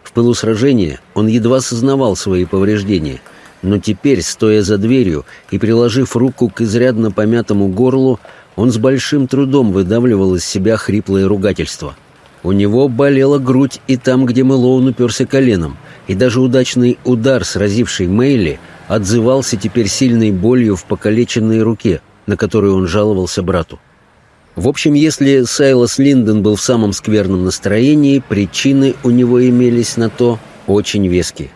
В пылу сражения он едва сознавал свои повреждения — но теперь, стоя за дверью и приложив руку к изрядно помятому горлу, он с большим трудом выдавливал из себя хриплое ругательство. У него болела грудь и там, где Мэлоун уперся коленом, и даже удачный удар, сразивший Мэйли, отзывался теперь сильной болью в покалеченной руке, на которую он жаловался брату. В общем, если Сайлас Линдон был в самом скверном настроении, причины у него имелись на то очень веские.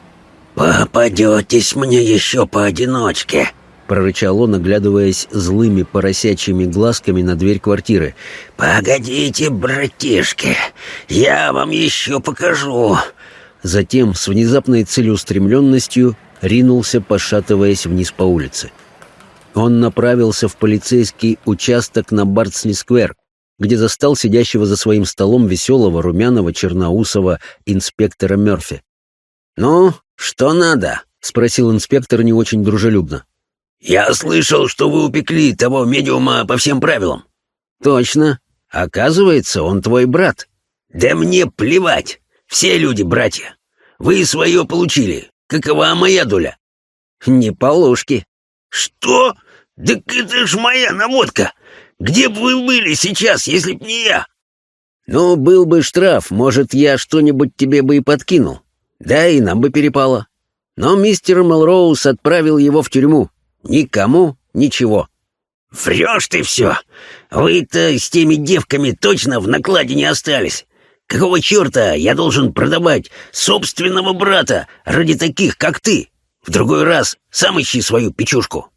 «Попадетесь мне еще поодиночке», — прорычал он, оглядываясь злыми поросячьими глазками на дверь квартиры. «Погодите, братишки, я вам еще покажу». Затем с внезапной целеустремленностью ринулся, пошатываясь вниз по улице. Он направился в полицейский участок на Бартсли-сквер, где застал сидящего за своим столом веселого, румяного, черноусого инспектора Мерфи. «Ну, что надо?» — спросил инспектор не очень дружелюбно. «Я слышал, что вы упекли того медиума по всем правилам». «Точно. Оказывается, он твой брат». «Да мне плевать. Все люди братья. Вы свое получили. Какова моя доля?» «Не полушки». «Что? Так это ж моя наводка. Где бы вы были сейчас, если б не я?» «Ну, был бы штраф, может, я что-нибудь тебе бы и подкинул. Да, и нам бы перепало. Но мистер Мелроуз отправил его в тюрьму. Никому ничего». «Врешь ты все! Вы-то с теми девками точно в накладе не остались. Какого черта я должен продавать собственного брата ради таких, как ты? В другой раз сам ищи свою печушку».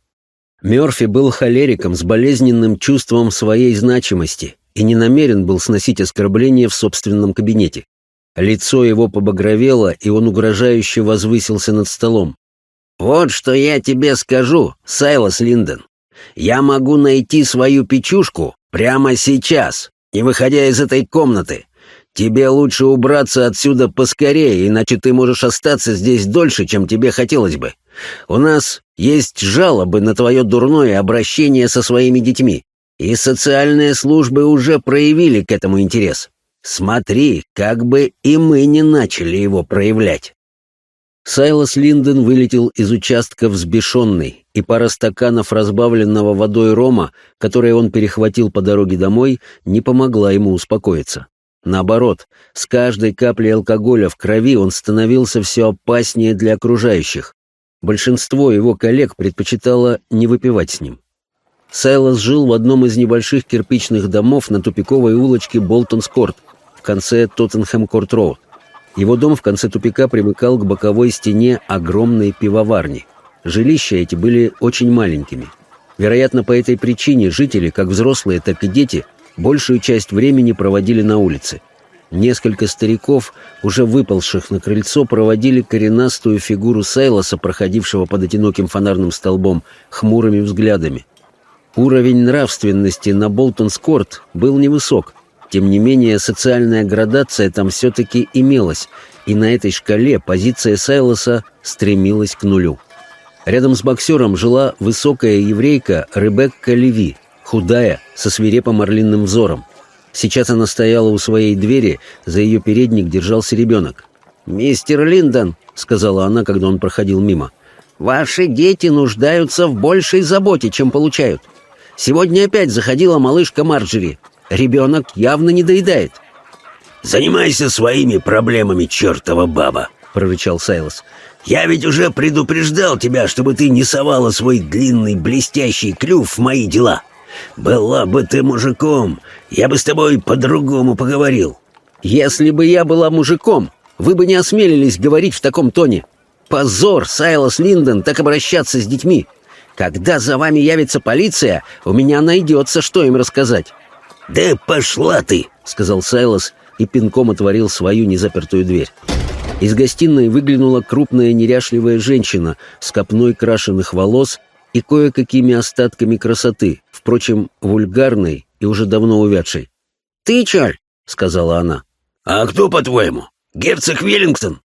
Мёрфи был холериком с болезненным чувством своей значимости и не намерен был сносить оскорбления в собственном кабинете. Лицо его побагровело, и он угрожающе возвысился над столом. «Вот что я тебе скажу, Сайлас Линден. Я могу найти свою печушку прямо сейчас, не выходя из этой комнаты. Тебе лучше убраться отсюда поскорее, иначе ты можешь остаться здесь дольше, чем тебе хотелось бы. У нас есть жалобы на твое дурное обращение со своими детьми, и социальные службы уже проявили к этому интерес. Смотри, как бы и мы не начали его проявлять». Сайлас Линден вылетел из участка взбешенный, и пара стаканов разбавленного водой рома, которые он перехватил по дороге домой, не помогла ему успокоиться. Наоборот, с каждой каплей алкоголя в крови он становился все опаснее для окружающих. Большинство его коллег предпочитало не выпивать с ним. Сайлас жил в одном из небольших кирпичных домов на тупиковой улочке Болтонс-Корт в конце Тоттенхэм-Корт-Роуд. Его дом в конце тупика примыкал к боковой стене огромной пивоварни. Жилища эти были очень маленькими. Вероятно, по этой причине жители, как взрослые, так и дети, большую часть времени проводили на улице. Несколько стариков, уже выползших на крыльцо, проводили коренастую фигуру Сайласа, проходившего под одиноким фонарным столбом, хмурыми взглядами. Уровень нравственности на Болтон-Скорт был невысок. Тем не менее, социальная градация там все-таки имелась, и на этой шкале позиция Сайлоса стремилась к нулю. Рядом с боксером жила высокая еврейка Ребекка Леви, худая, со свирепым орлиным взором. Сейчас она стояла у своей двери, за ее передник держался ребенок. «Мистер Линдон», — сказала она, когда он проходил мимо, — «ваши дети нуждаются в большей заботе, чем получают. Сегодня опять заходила малышка Марджери. Ребенок явно не доедает». «Занимайся своими проблемами, чертова баба», — прорычал Сайлос. «Я ведь уже предупреждал тебя, чтобы ты не совала свой длинный блестящий клюв в мои дела. Была бы ты мужиком, я бы с тобой по-другому поговорил». «Если бы я была мужиком, вы бы не осмелились говорить в таком тоне. Позор, Сайлос Линдон, так обращаться с детьми. Когда за вами явится полиция, у меня найдется, что им рассказать». «Да пошла ты!» — сказал Сайлос и пинком отворил свою незапертую дверь. Из гостиной выглянула крупная неряшливая женщина с копной крашеных волос и кое-какими остатками красоты, впрочем, вульгарной и уже давно увядшей. «Ты, Чарль?» — сказала она. «А кто, по-твоему? Герцог Веллингтон?»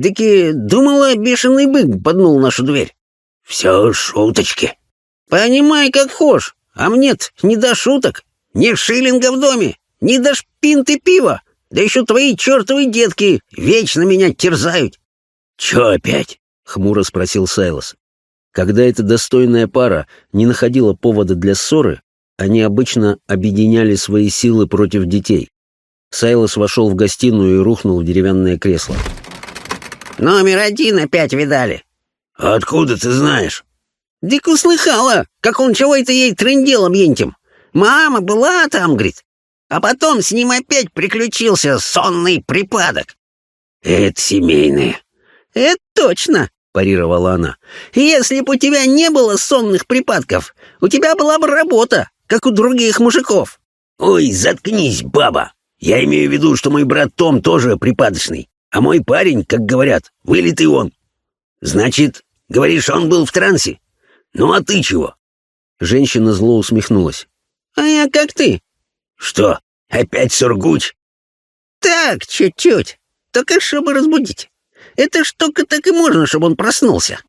«Таки думала, бешеный бык поднул нашу дверь». «Все шуточки». «Понимай, как хошь, а мне-то не до шуток. Ни шиллинга в доме, ни до шпинты пива. Да еще твои чертовы детки вечно меня терзают». «Че опять?» — хмуро спросил Сайлос. Когда эта достойная пара не находила повода для ссоры, они обычно объединяли свои силы против детей. Сайлос вошел в гостиную и рухнул в деревянное кресло. «Номер один опять видали». «Откуда ты знаешь?» «Дик услыхала, как он чего-то ей трындел объентим. Мама была там, говорит. А потом с ним опять приключился сонный припадок». «Это семейное». «Это точно парировала она. «Если бы у тебя не было сонных припадков, у тебя была бы работа, как у других мужиков». «Ой, заткнись, баба! Я имею в виду, что мой брат Том тоже припадочный, а мой парень, как говорят, вылитый он. Значит, говоришь, он был в трансе? Ну а ты чего?» Женщина зло усмехнулась. «А я как ты». «Что, опять сургуч?» «Так, чуть-чуть, только чтобы разбудить. Это ж только так и можно, чтобы он проснулся.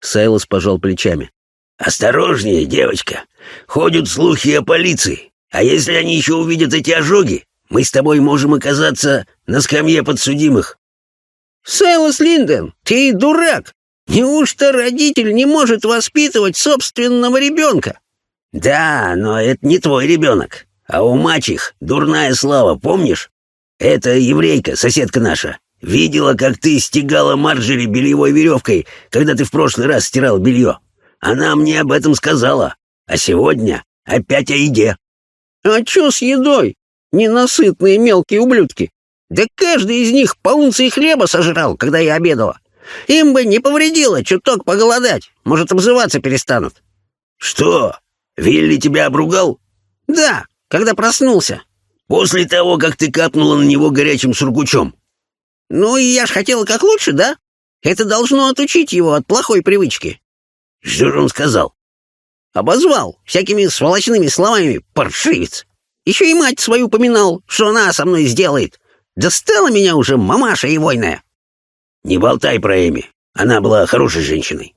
Сайлос пожал плечами. «Осторожнее, девочка. Ходят слухи о полиции. А если они еще увидят эти ожоги, мы с тобой можем оказаться на скамье подсудимых». «Сайлос Линден, ты дурак! Неужто родитель не может воспитывать собственного ребенка?» «Да, но это не твой ребенок. А у мачех дурная слава, помнишь? Это еврейка, соседка наша. Видела, как ты стегала Марджери бельевой веревкой, когда ты в прошлый раз стирал белье. Она мне об этом сказала. А сегодня опять о еде». «А чё с едой? Ненасытные мелкие ублюдки. Да каждый из них по унции хлеба сожрал, когда я обедала. Им бы не повредило чуток поголодать. Может, обзываться перестанут». «Что? Вилли тебя обругал?» «Да, когда проснулся». «После того, как ты капнула на него горячим сургучом». «Ну, и я ж хотела как лучше, да? Это должно отучить его от плохой привычки». «Что же он сказал?» «Обозвал всякими сволочными словами, паршивец. Еще и мать свою поминал, что она со мной сделает. Достала меня уже мамаша и войная». «Не болтай про Эми. Она была хорошей женщиной».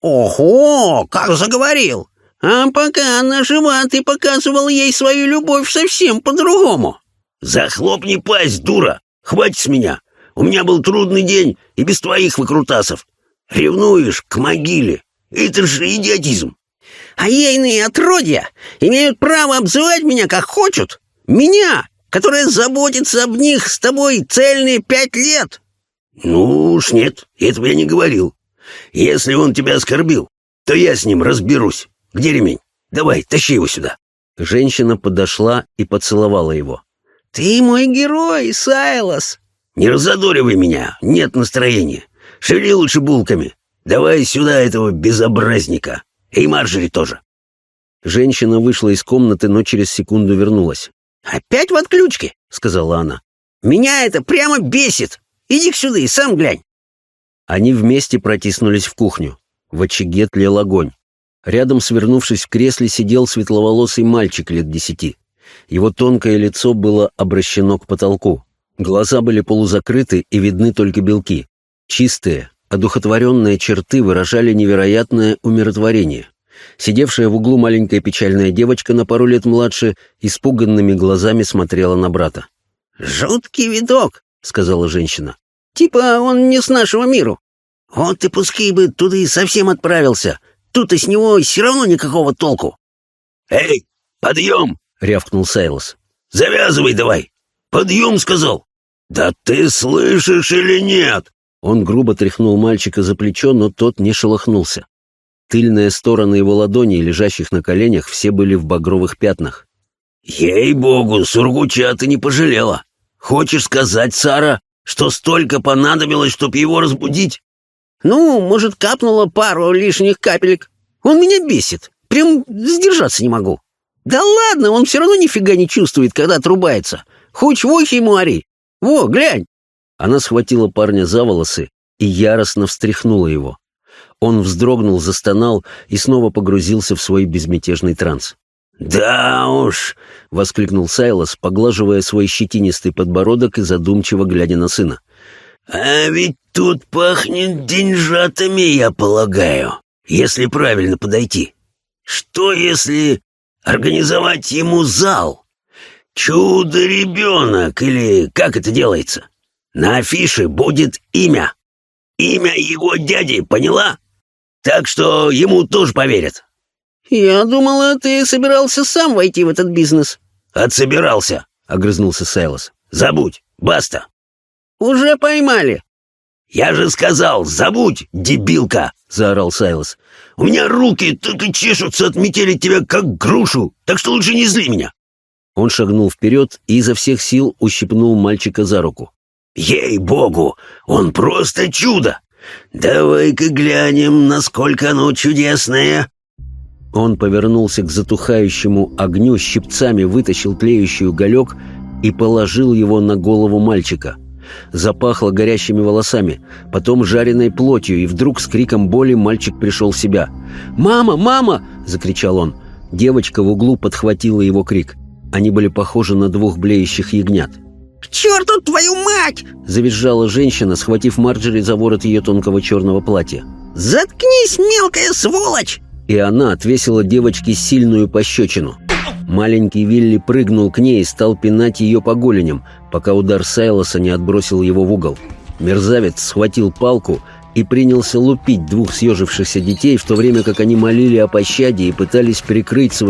«Ого, как заговорил! А пока она жива, ты показывал ей свою любовь совсем по-другому». «Захлопни пасть, дура! Хватит с меня! У меня был трудный день и без твоих выкрутасов. Ревнуешь к могиле. Это же идиотизм!» «А ейные отродья имеют право обзывать меня как хочут? Меня, которая заботится об них с тобой цельные пять лет!» «Ну уж нет, этого я не говорил. Если он тебя оскорбил, то я с ним разберусь. Где ремень? Давай, тащи его сюда». Женщина подошла и поцеловала его. «Ты мой герой, Сайлос!» «Не разодоривай меня, нет настроения. Шевели лучше булками. Давай сюда этого безобразника. И Марджери тоже». Женщина вышла из комнаты, но через секунду вернулась. «Опять в отключке?» — сказала она. «Меня это прямо бесит. Иди сюда и сам глянь». Они вместе протиснулись в кухню. В очаге тлел огонь. Рядом, свернувшись в кресле, сидел светловолосый мальчик лет десяти. Его тонкое лицо было обращено к потолку. Глаза были полузакрыты и видны только белки. Чистые, одухотворенные черты выражали невероятное умиротворение. Сидевшая в углу маленькая печальная девочка на пару лет младше испуганными глазами смотрела на брата. «Жуткий видок», — сказала женщина. «Типа он не с нашего миру. Вот и пускай бы туда и совсем отправился. Тут и с него все равно никакого толку». «Эй, подъем!» — рявкнул Сайлос. «Завязывай давай! Подъем!» — сказал. «Да ты слышишь или нет?» Он грубо тряхнул мальчика за плечо, но тот не шелохнулся. Тыльные стороны его ладоней, лежащих на коленях, все были в багровых пятнах. «Ей-богу, Сургуча ты не пожалела! Хочешь сказать, Сара, что столько понадобилось, чтобы его разбудить?» «Ну, может, капнуло пару лишних капелек. Он меня бесит. Прям сдержаться не могу». «Да ладно, он все равно нифига не чувствует, когда отрубается. Хоть в ухе ему ори. Во, глянь!» Она схватила парня за волосы и яростно встряхнула его. Он вздрогнул, застонал и снова погрузился в свой безмятежный транс. «Да уж!» — воскликнул Сайлос, поглаживая свой щетинистый подбородок и задумчиво глядя на сына. «А ведь тут пахнет деньжатами, я полагаю, если правильно подойти. Что если организовать ему зал? Чудо-ребенок, или как это делается? На афише будет имя. Имя его дяди, поняла? Так что ему тоже поверят». «Я думала, ты собирался сам войти в этот бизнес». «Отсобирался», — огрызнулся Сайлос. «Забудь, баста». «Уже поймали». «Я же сказал, забудь, дебилка!» — заорал Сайлос. «У меня руки только чешутся отметелить тебя, как грушу, так что лучше не зли меня!» Он шагнул вперед и изо всех сил ущипнул мальчика за руку. «Ей-богу, он просто чудо! Давай-ка глянем, насколько оно чудесное!» Он повернулся к затухающему огню, щипцами вытащил тлеющий уголек и положил его на голову мальчика — Запахло горящими волосами, потом жареной плотью, и вдруг с криком боли мальчик пришел в себя. «Мама! Мама!» — закричал он. Девочка в углу подхватила его крик. Они были похожи на двух блеющих ягнят. «К черту твою мать!» — завизжала женщина, схватив Марджери за ворот ее тонкого черного платья. «Заткнись, мелкая сволочь!» И она отвесила девочке сильную пощечину. Маленький Вилли прыгнул к ней и стал пинать ее по голеням, пока удар Сайлоса не отбросил его в угол. Мерзавец схватил палку и принялся лупить двух съежившихся детей, в то время как они молили о пощаде и пытались прикрыть свои